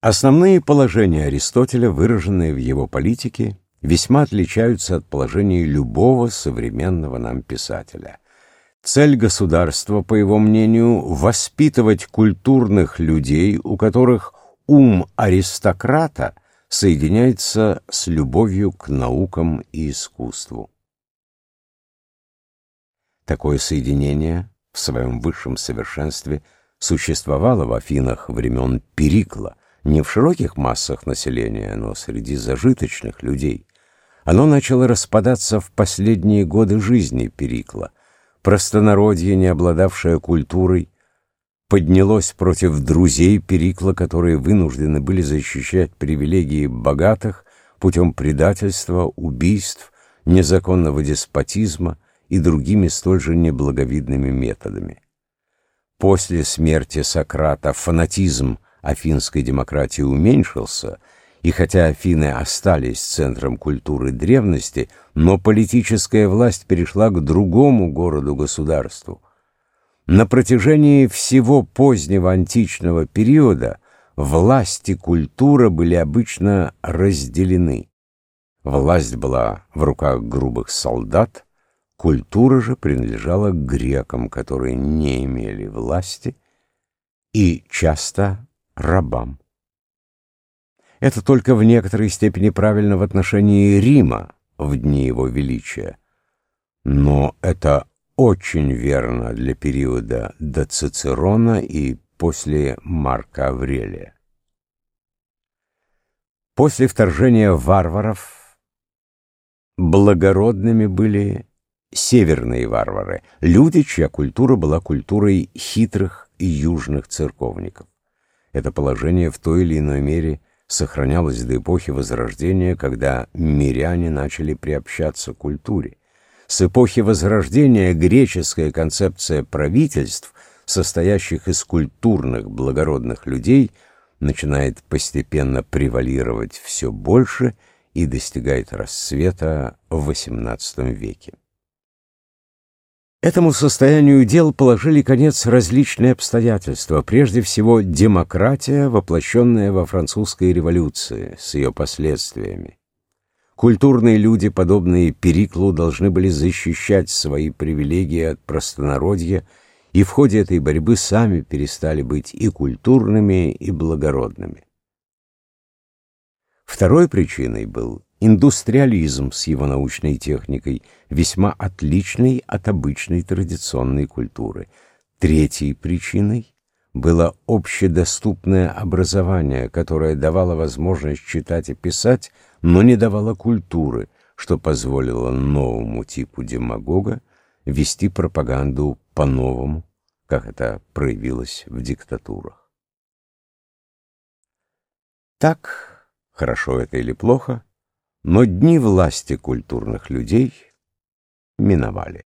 Основные положения Аристотеля, выраженные в его политике, весьма отличаются от положений любого современного нам писателя. Цель государства, по его мнению, воспитывать культурных людей, у которых ум аристократа соединяется с любовью к наукам и искусству. Такое соединение в своем высшем совершенстве существовало в Афинах времен Перикла, не в широких массах населения, но среди зажиточных людей. Оно начало распадаться в последние годы жизни Перикла. Простонародье, не обладавшее культурой, поднялось против друзей Перикла, которые вынуждены были защищать привилегии богатых путем предательства, убийств, незаконного деспотизма и другими столь же неблаговидными методами. После смерти Сократа фанатизм афинской демократии уменьшился, и хотя Афины остались центром культуры древности, но политическая власть перешла к другому городу-государству. На протяжении всего позднего античного периода власть и культура были обычно разделены. Власть была в руках грубых солдат, культура же принадлежала грекам, которые не имели власти и часто рабам. Это только в некоторой степени правильно в отношении Рима в дни его величия. Но это очень верно для периода до Цицерона и после Марка Аврелия. После вторжения варваров благородными были северные варвары, люди, чья культура была культурой хитрых южных церковников. Это положение в той или иной мере сохранялось до эпохи Возрождения, когда миряне начали приобщаться к культуре. С эпохи Возрождения греческая концепция правительств, состоящих из культурных благородных людей, начинает постепенно превалировать все больше и достигает расцвета в XVIII веке. Этому состоянию дел положили конец различные обстоятельства, прежде всего демократия, воплощенная во французской революции с ее последствиями. Культурные люди, подобные Периклу, должны были защищать свои привилегии от простонародья, и в ходе этой борьбы сами перестали быть и культурными, и благородными. Второй причиной был индустриализм с его научной техникой, весьма отличный от обычной традиционной культуры. Третьей причиной было общедоступное образование, которое давало возможность читать и писать, но не давало культуры, что позволило новому типу демагога вести пропаганду по-новому, как это проявилось в диктатурах. Так, хорошо это или плохо, но дни власти культурных людей миновали.